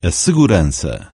a segurança.